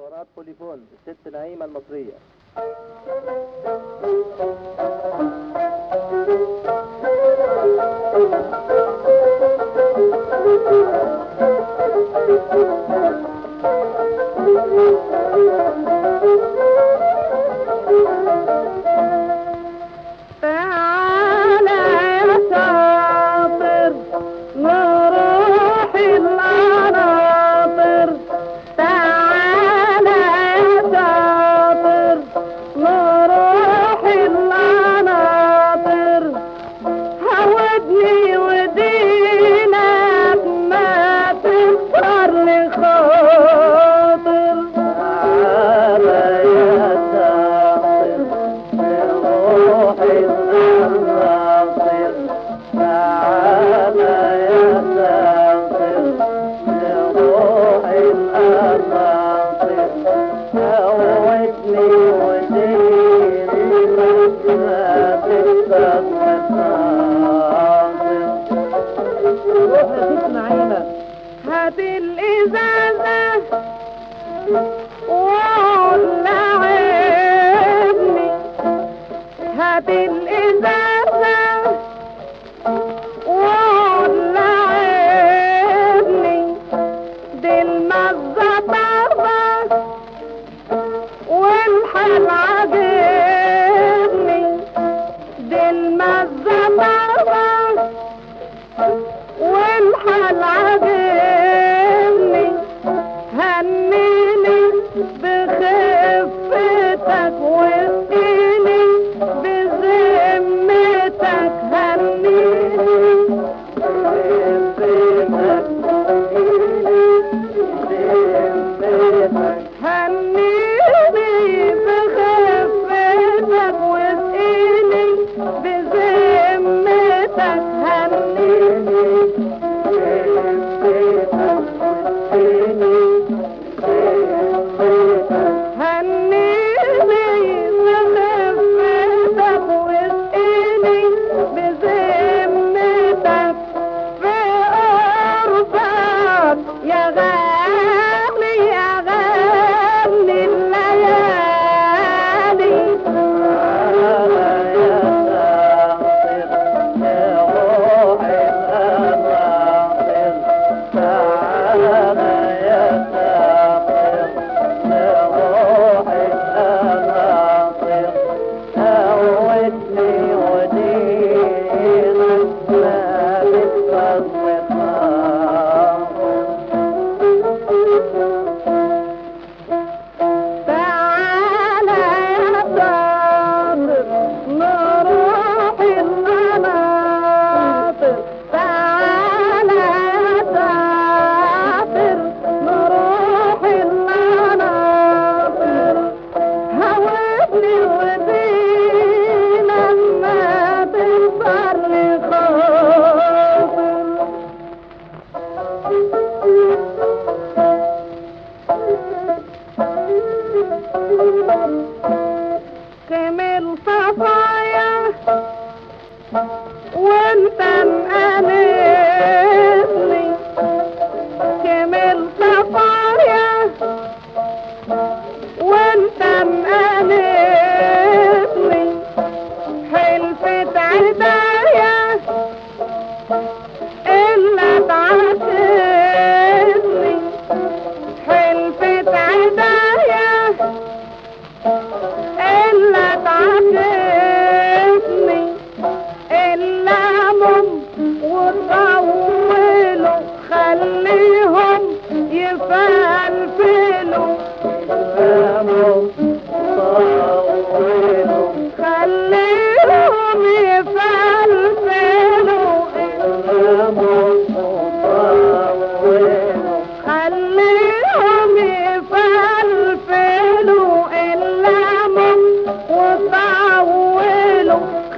اكسسوارات بوليفون الست نعيمة المصرية you.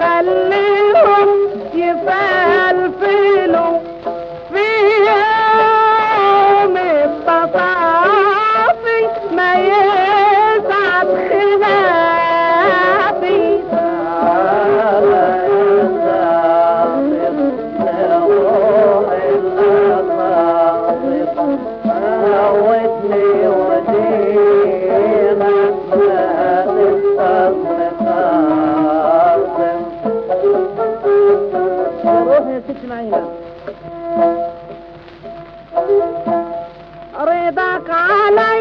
وطولوا کالا